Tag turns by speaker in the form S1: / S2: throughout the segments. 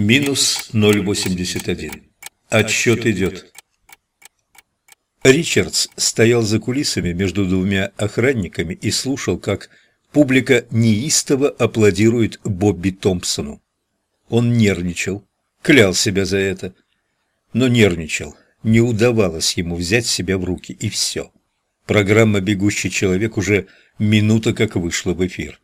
S1: Минус 0,81. Отсчет идет. Ричардс стоял за кулисами между двумя охранниками и слушал, как публика неистово аплодирует Бобби Томпсону. Он нервничал, клял себя за это, но нервничал. Не удавалось ему взять себя в руки, и все. Программа «Бегущий человек» уже минута как вышла в эфир.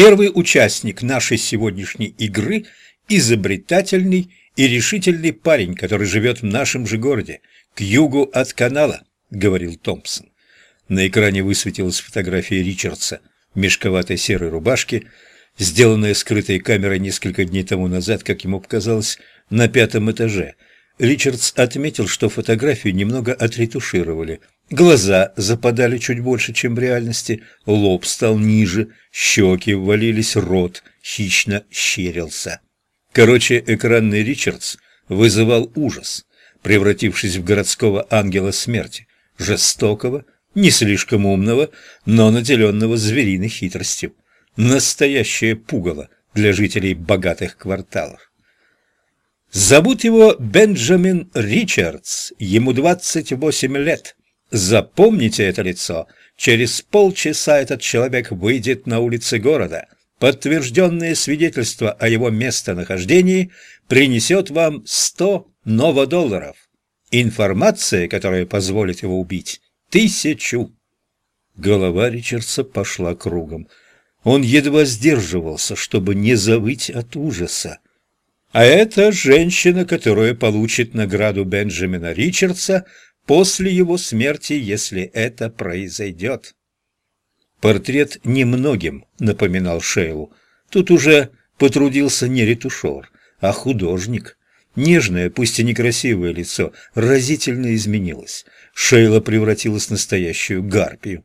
S1: Первый участник нашей сегодняшней игры – изобретательный и решительный парень, который живет в нашем же городе, к югу от канала, — говорил Томпсон. На экране высветилась фотография Ричардса в мешковатой серой рубашке, сделанная скрытой камерой несколько дней тому назад, как ему показалось, на пятом этаже. Ричардс отметил, что фотографию немного отретушировали. Глаза западали чуть больше, чем в реальности, лоб стал ниже, щеки ввалились, рот хищно щерился. Короче, экранный Ричардс вызывал ужас, превратившись в городского ангела смерти, жестокого, не слишком умного, но наделенного звериной хитростью. Настоящее пугало для жителей богатых кварталов. Зовут его Бенджамин Ричардс, ему 28 лет. Запомните это лицо. Через полчаса этот человек выйдет на улицы города. Подтвержденное свидетельство о его местонахождении принесет вам 100 новодолларов. Информация, которая позволит его убить, тысячу. Голова Ричардса пошла кругом. Он едва сдерживался, чтобы не завыть от ужаса. А это женщина, которая получит награду Бенджамина Ричардса после его смерти, если это произойдет. Портрет немногим напоминал Шейлу. Тут уже потрудился не ретушер, а художник. Нежное, пусть и некрасивое лицо разительно изменилось. Шейла превратилась в настоящую гарпию.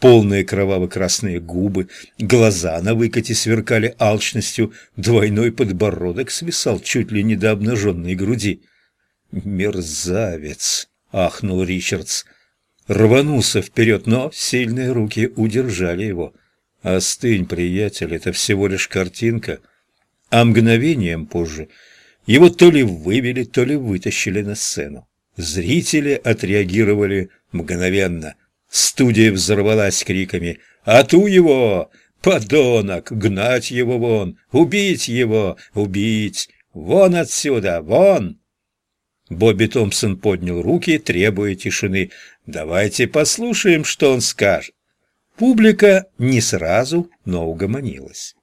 S1: Полные кроваво-красные губы, глаза на выкате сверкали алчностью, двойной подбородок свисал чуть ли не до обнаженной груди. «Мерзавец!» — ахнул Ричардс. Рванулся вперед, но сильные руки удержали его. «Остынь, приятель, это всего лишь картинка». А мгновением позже его то ли вывели, то ли вытащили на сцену. Зрители отреагировали мгновенно. Студия взорвалась криками «Ату его! Подонок! Гнать его вон! Убить его! Убить! Вон отсюда! Вон!» Бобби Томпсон поднял руки, требуя тишины. «Давайте послушаем, что он скажет». Публика не сразу, но угомонилась.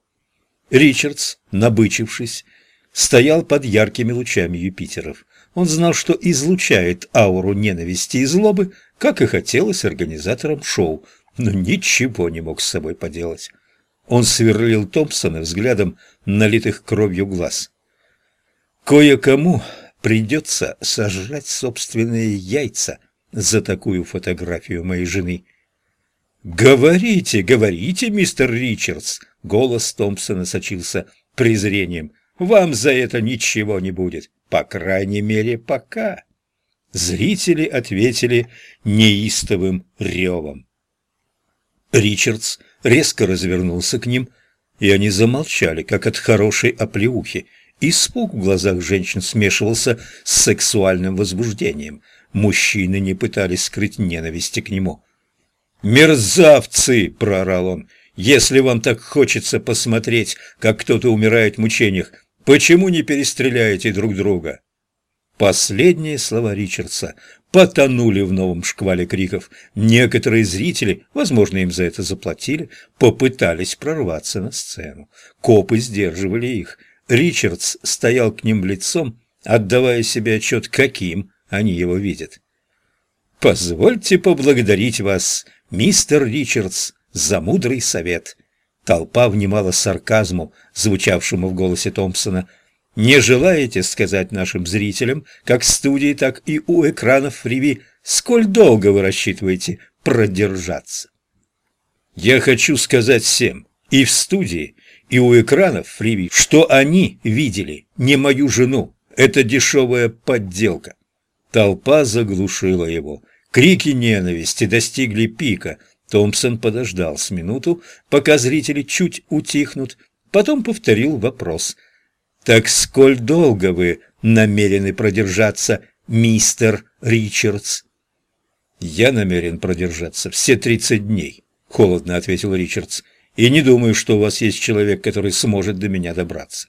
S1: Ричардс, набычившись, стоял под яркими лучами Юпитеров. Он знал, что излучает ауру ненависти и злобы, как и хотелось организаторам шоу, но ничего не мог с собой поделать. Он сверлил Томпсона взглядом налитых кровью глаз. «Кое-кому придется сожрать собственные яйца за такую фотографию моей жены». «Говорите, говорите, мистер Ричардс!» Голос Томпсона сочился презрением. Вам за это ничего не будет, по крайней мере, пока. Зрители ответили неистовым ревом. Ричардс резко развернулся к ним, и они замолчали, как от хорошей оплеухи. Испуг в глазах женщин смешивался с сексуальным возбуждением. Мужчины не пытались скрыть ненависти к нему. «Мерзавцы!» – проорал он. «Если вам так хочется посмотреть, как кто-то умирает в мучениях, Почему не перестреляете друг друга?» Последние слова Ричардса потонули в новом шквале криков. Некоторые зрители, возможно, им за это заплатили, попытались прорваться на сцену. Копы сдерживали их. Ричардс стоял к ним лицом, отдавая себе отчет, каким они его видят. «Позвольте поблагодарить вас, мистер Ричардс, за мудрый совет», Толпа внимала сарказму, звучавшему в голосе Томпсона. «Не желаете сказать нашим зрителям, как в студии, так и у экранов фриви, сколь долго вы рассчитываете продержаться?» «Я хочу сказать всем, и в студии, и у экранов фриви, что они видели не мою жену, это дешевая подделка». Толпа заглушила его. Крики ненависти достигли пика – Томпсон подождал с минуту, пока зрители чуть утихнут, потом повторил вопрос. Так сколь долго вы намерены продержаться, мистер Ричардс? Я намерен продержаться все тридцать дней, холодно ответил Ричардс, и не думаю, что у вас есть человек, который сможет до меня добраться.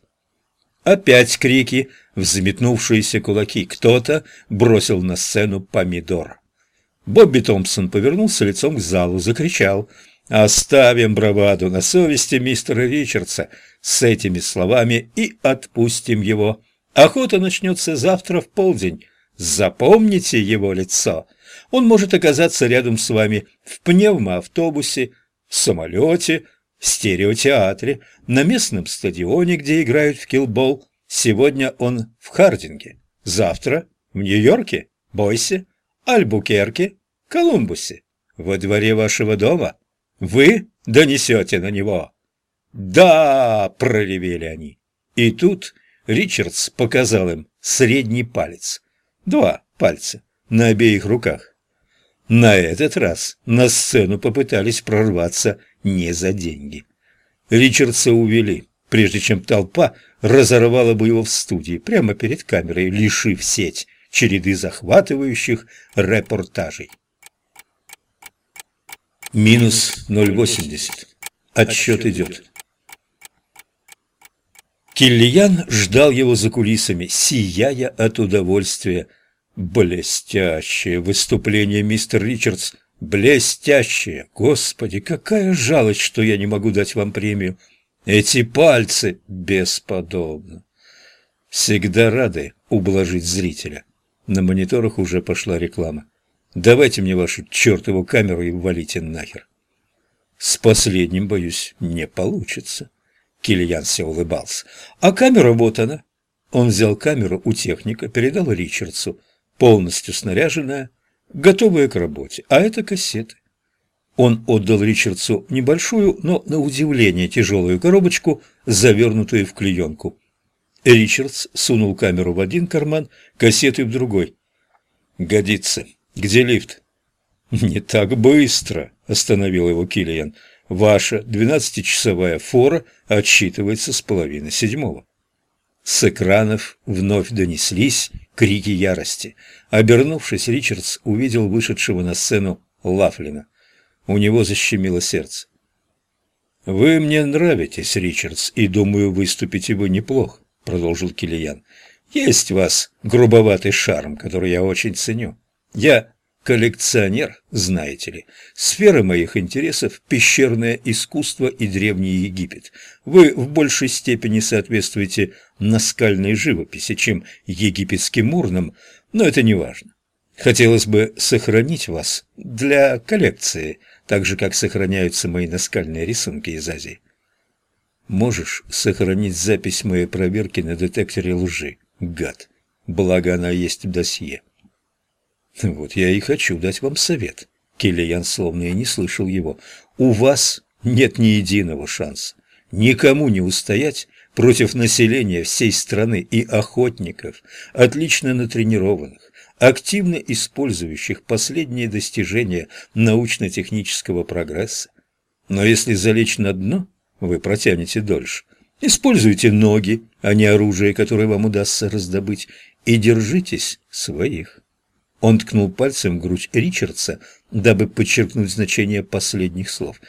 S1: Опять крики, взметнувшиеся кулаки. Кто-то бросил на сцену помидор. Бобби Томпсон повернулся лицом к залу, закричал «Оставим браваду на совести мистера Ричардса с этими словами и отпустим его. Охота начнется завтра в полдень. Запомните его лицо. Он может оказаться рядом с вами в пневмоавтобусе, самолете, в стереотеатре, на местном стадионе, где играют в килбол. Сегодня он в Хардинге, завтра в Нью-Йорке, Бойсе, Альбукерке, Колумбусе, во дворе вашего дома. Вы донесете на него. «Да!» – проревели они. И тут Ричардс показал им средний палец. Два пальца на обеих руках. На этот раз на сцену попытались прорваться не за деньги. Ричардса увели, прежде чем толпа разорвала бы его в студии, прямо перед камерой, лишив сеть череды захватывающих репортажей. Минус 0,80. Отсчет идет. Киллиян ждал его за кулисами, сияя от удовольствия. Блестящее выступление, мистер Ричардс, блестящее. Господи, какая жалость, что я не могу дать вам премию. Эти пальцы бесподобно. Всегда рады ублажить зрителя. На мониторах уже пошла реклама. Давайте мне вашу чертову камеру и валите нахер. С последним, боюсь, не получится. Киллиан все улыбался. «А камера вот она». Он взял камеру у техника, передал Ричардсу, полностью снаряженная, готовая к работе. А это кассеты. Он отдал Ричардсу небольшую, но, на удивление, тяжелую коробочку, завернутую в клеенку. Ричардс сунул камеру в один карман, кассеты в другой. «Годится. Где лифт?» «Не так быстро», — остановил его Киллиан. Ваша двенадцатичасовая фора отсчитывается с половины седьмого. С экранов вновь донеслись крики ярости. Обернувшись, Ричардс увидел вышедшего на сцену Лафлина. У него защемило сердце. «Вы мне нравитесь, Ричардс, и, думаю, выступите вы неплохо», — продолжил Киллиан. «Есть у вас грубоватый шарм, который я очень ценю. Я коллекционер, знаете ли. Сфера моих интересов – пещерное искусство и Древний Египет. Вы в большей степени соответствуете наскальной живописи, чем египетским урнам, но это не важно. Хотелось бы сохранить вас для коллекции, так же, как сохраняются мои наскальные рисунки из Азии. Можешь сохранить запись моей проверки на детекторе лжи, гад. Благо она есть в досье. Вот я и хочу дать вам совет. Киллиан словно и не слышал его. У вас нет ни единого шанса. Никому не устоять против населения всей страны и охотников, отлично натренированных, активно использующих последние достижения научно-технического прогресса. Но если залечь на дно, вы протянете дольше. Используйте ноги, а не оружие, которое вам удастся раздобыть, и держитесь своих. Он ткнул пальцем в грудь Ричардса, дабы подчеркнуть значение последних слов.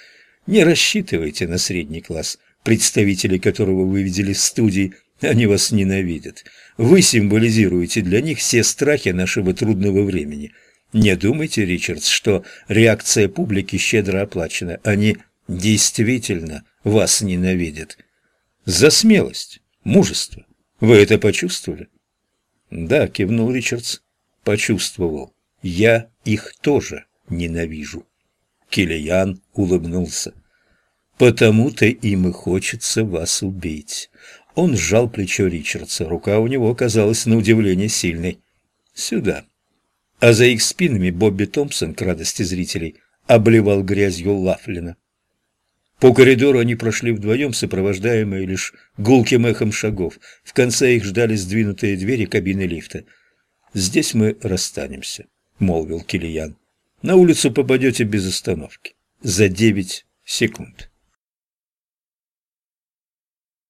S1: «Не рассчитывайте на средний класс, представители которого вы видели в студии, они вас ненавидят. Вы символизируете для них все страхи нашего трудного времени. Не думайте, Ричардс, что реакция публики щедро оплачена. Они действительно вас ненавидят. За смелость, мужество. Вы это почувствовали?» «Да», — кивнул Ричардс почувствовал. Я их тоже ненавижу. Килиян улыбнулся. Потому-то им и хочется вас убить. Он сжал плечо Ричардса. Рука у него оказалась на удивление сильной. Сюда. А за их спинами Бобби Томпсон, к радости зрителей, обливал грязью Лафлина. По коридору они прошли вдвоем, сопровождаемые лишь гулким эхом шагов. В конце их ждали сдвинутые двери кабины лифта. «Здесь мы расстанемся», — молвил Килиян. «На улицу попадете без остановки. За девять секунд».